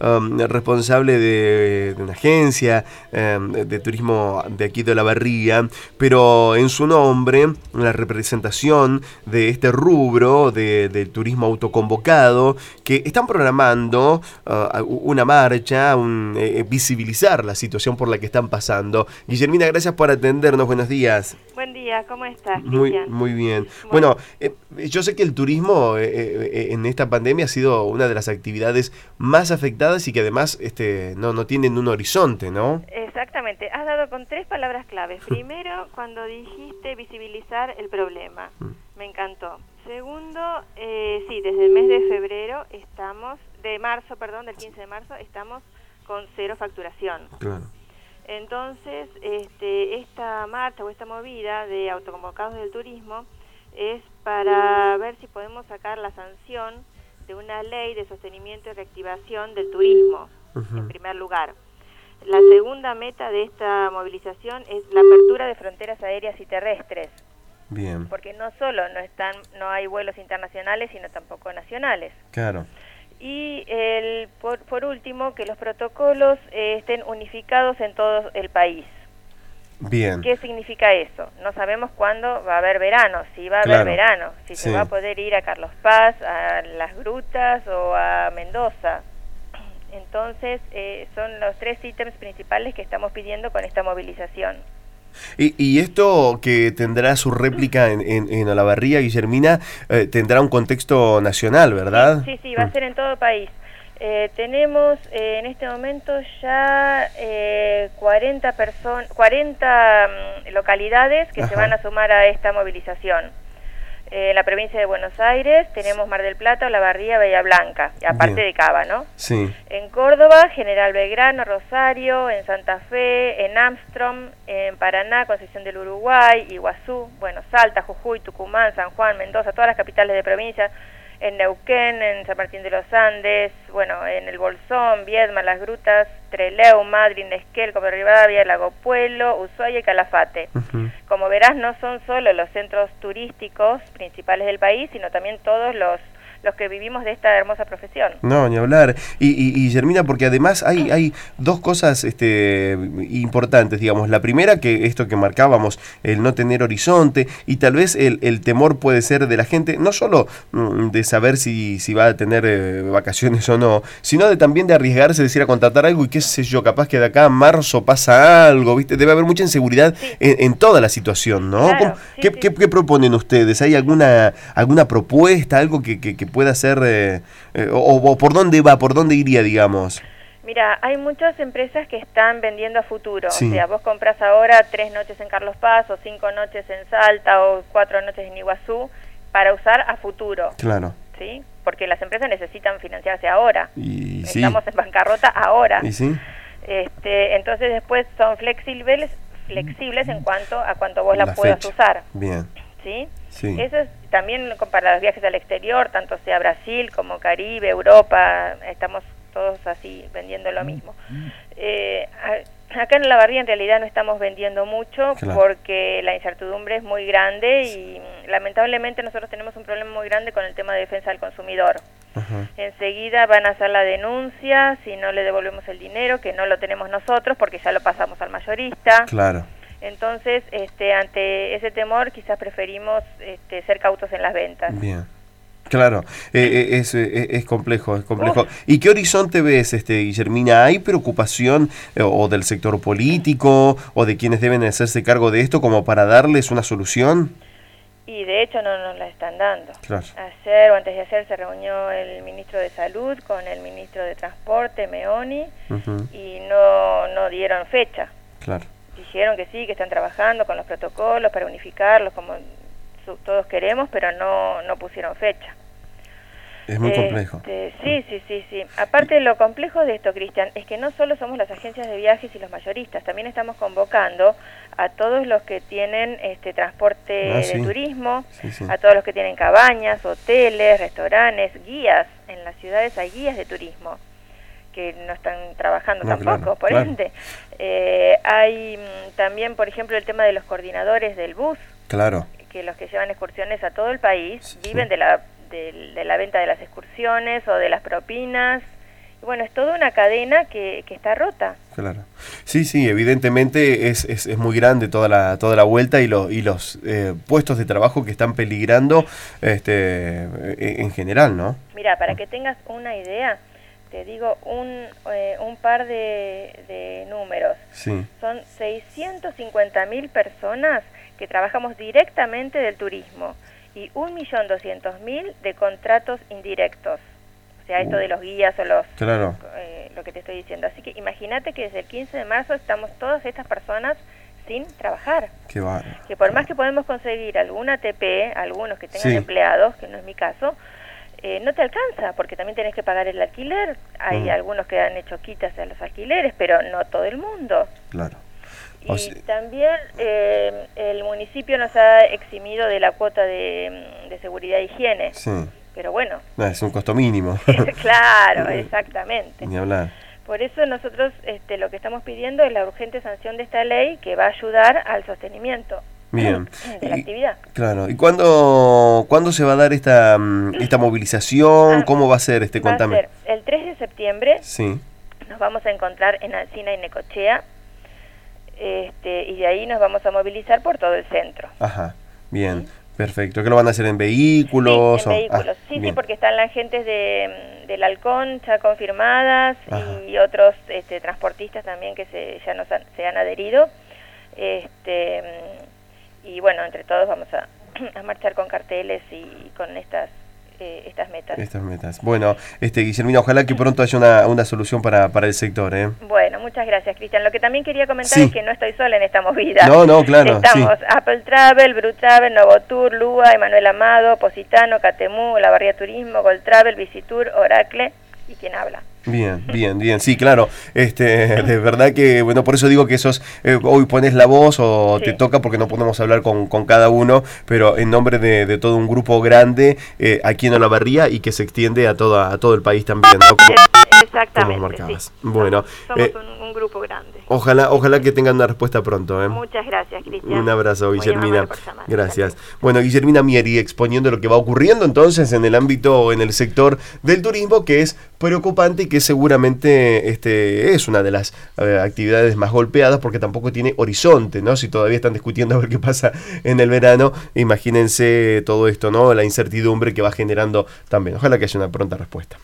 Um, responsable de, una agencia um, de, turismo de aquí de la Barría, pero en su nombre, la representación de este rubro de, turismo autoconvocado, que están programando uh, una marcha, un, eh, eh, visibilizar la situación por la que están pasando. Guillermina, gracias por atendernos, buenos días. Buen día, ¿cómo estás? Muy, muy bien. Bueno, eh, yo sé que el turismo en esta pandemia ha sido una de las actividades más afectadas y que además este, no, no tienen un horizonte, ¿no? Exactamente, has dado con tres palabras claves. Primero, cuando dijiste visibilizar el problema, mm. me encantó. Segundo, eh, sí, desde el mes de febrero estamos, de marzo, perdón, del 15 de marzo, estamos con cero facturación. Claro. Entonces, este, esta marcha o esta movida de autoconvocados del turismo es para ver si podemos sacar la sanción de una ley de sostenimiento y reactivación del turismo, en primer lugar. La segunda meta de esta movilización es la apertura de fronteras aéreas y terrestres. Bien. Porque no solo no están no hay vuelos internacionales, sino tampoco nacionales. Claro. Y el, por, por último, que los protocolos eh, estén unificados en todo el país. Bien. ¿Qué significa eso? No sabemos cuándo va a haber verano, si va a haber verano, si se va a poder ir a Carlos Paz, a las grutas o a Mendoza. Entonces, eh, son los tres ítems principales que estamos pidiendo con esta movilización. Y, esto que tendrá su réplica en, en, Olavarría, Guillermina, eh, tendrá un contexto nacional, ¿verdad? Sí, sí, va a mm. ser en todo país. Eh, tenemos eh, en este momento ya 40, 40 localidades que se van a sumar a esta movilización en la provincia de Buenos Aires tenemos Mar del Plata, Olavarría, Bahía Blanca, aparte de Cava, ¿no? Sí. En Córdoba, General Belgrano, Rosario, en Santa Fe, en Armstrong, en Paraná, Concepción del Uruguay, Iguazú, bueno, Salta, Jujuy, Tucumán, San Juan, Mendoza, todas las capitales de provincia, en Neuquén, en San Martín de los Andes, bueno, en el Bolsón, Viedma, Las Grutas, Treleu, Madrid, Esquel, Copa Rivadavia, Lago Pueblo, Ushuaia y Calafate. Como verás, no son solo los centros turísticos principales del país, sino también todos los los que vivimos de esta hermosa profesión. No, ni hablar. Y, y, Germina, porque además hay, hay dos cosas este, importantes, digamos. La primera, que esto que marcábamos, el no tener horizonte, y tal vez el, el temor puede ser de la gente, no solo mm, de saber si, si va a tener eh, vacaciones o no, sino de también de arriesgarse, decir a contratar algo y qué sé yo, capaz que de acá a marzo pasa algo, ¿viste? Debe haber mucha inseguridad en, toda la situación, ¿no? ¿Qué, qué, proponen ustedes? ¿Hay alguna, alguna propuesta, algo que, que, que pueda ser, eh, eh, o, por dónde va, por dónde iría, digamos? Mira, hay muchas empresas que están vendiendo a futuro. O sea, vos compras ahora tres noches en Carlos Paz, o cinco noches en Salta, o cuatro noches en Iguazú, para usar a futuro. Claro. ¿Sí? Porque las empresas necesitan financiarse ahora. Y, Estamos en bancarrota ahora. ¿Y sí? Este, entonces después son flexibles, flexibles en cuanto a cuánto vos la, puedas usar. Bien. ¿Sí? Eso es también para los viajes al exterior, tanto sea Brasil como Caribe, Europa, estamos todos así vendiendo lo mismo. Eh, acá en la barría en realidad no estamos vendiendo mucho porque la incertidumbre es muy grande y lamentablemente nosotros tenemos un problema muy grande con el tema de defensa del consumidor. Enseguida van a hacer la denuncia si no le devolvemos el dinero, que no lo tenemos nosotros porque ya lo pasamos al mayorista. Claro. Entonces, este, ante ese temor, quizás preferimos este, ser cautos en las ventas. Bien. Claro, eh, eh, es, eh, es, complejo, es complejo. ¿Y qué horizonte ves, este, Guillermina? ¿Hay preocupación o del sector político o de quienes deben hacerse cargo de esto como para darles una solución? Y de hecho no nos la están dando. Ayer o antes de ayer se reunió el ministro de Salud con el ministro de Transporte, Meoni, y no, no dieron fecha. Claro dijeron que sí, que están trabajando con los protocolos para unificarlos como todos queremos, pero no, no pusieron fecha. Es muy complejo. Este, sí, sí, sí, sí. Aparte, lo complejo de esto, Cristian, es que no solo somos las agencias de viajes y los mayoristas, también estamos convocando a todos los que tienen este transporte ah, de turismo, a todos los que tienen cabañas, hoteles, restaurantes, guías. En las ciudades hay guías de turismo que no están trabajando tampoco, por ende. Eh, hay mm, también, por ejemplo, el tema de los coordinadores del bus. Claro. Que los que llevan excursiones a todo el país viven de la, de, la venta de las excursiones o de las propinas bueno, es toda una cadena que, que está rota. Claro. Sí, sí, evidentemente es, es, es, muy grande toda la, toda la vuelta y, los y los eh, puestos de trabajo que están peligrando este, en general, ¿no? Mira, para que tengas una idea, te digo un, eh, un par de, de números. Sí. Son 650 mil personas que trabajamos directamente del turismo y 1.200.000 de contratos indirectos. O sea, esto de los guías o los... Claro. Eh, lo que te estoy diciendo. Así que imagínate que desde el 15 de marzo estamos todas estas personas sin trabajar. Qué. Que por más que podemos conseguir alguna ATP, algunos que tengan sí. empleados, que no es mi caso, eh, no te alcanza porque también tenés que pagar el alquiler. Hay mm. algunos que han hecho quitas a los alquileres, pero no todo el mundo. Claro. Y sea... también eh, el municipio nos ha eximido de la cuota de, de seguridad e higiene. Sí. Pero bueno. No, es un costo mínimo. claro, exactamente. Ni hablar. Por eso nosotros este, lo que estamos pidiendo es la urgente sanción de esta ley que va a ayudar al sostenimiento. Bien. De la y, actividad. Claro. ¿Y cuándo, cuándo se va a dar esta, esta movilización? Ah, ¿Cómo va a ser? Este, contame. Va a ser el 3 de septiembre. Sí. Nos vamos a encontrar en Alcina y Necochea. Este, y de ahí nos vamos a movilizar por todo el centro. Ajá. Bien. ¿Sí? Perfecto, ¿qué lo van a hacer en vehículos? Sí, en vehículos, ah, sí, bien. sí, porque están las gentes de, del Halcón ya confirmadas Ajá. y otros este, transportistas también que se, ya nos han, se han adherido. Este, y bueno, entre todos vamos a, a marchar con carteles y con estas eh, estas metas. Estas metas. Bueno, este Guillermina, ojalá que pronto haya una, una solución para, para el sector. ¿eh? Bueno, muchas gracias, Cristian. Lo que también quería comentar sí. es que no estoy sola en esta movida. No, no, claro. Estamos sí. Apple Travel, Bru Travel, Novotour, Lua, Emanuel Amado, Positano, Catemú, La Barría Turismo, Gold Travel, Visitur, Oracle y quien habla. Bien, bien, bien, sí, claro. Este, de verdad que, bueno, por eso digo que esos, eh, hoy pones la voz o sí. te toca porque no podemos hablar con, con cada uno, pero en nombre de, de todo un grupo grande eh, aquí en Olavarría y que se extiende a, toda, a todo el país también, ¿no? Como, Exactamente. Como sí. Bueno, somos eh, un, un, grupo grande. Ojalá, ojalá que tengan una respuesta pronto. ¿eh? Muchas gracias, Cristian. Un abrazo, Guillermina. Gracias. Bueno, Guillermina Mieri exponiendo lo que va ocurriendo entonces en el ámbito, en el sector del turismo, que es preocupante y que seguramente este, es una de las eh, actividades más golpeadas porque tampoco tiene horizonte, ¿no? Si todavía están discutiendo a ver qué pasa en el verano, imagínense todo esto, ¿no? La incertidumbre que va generando también. Ojalá que haya una pronta respuesta.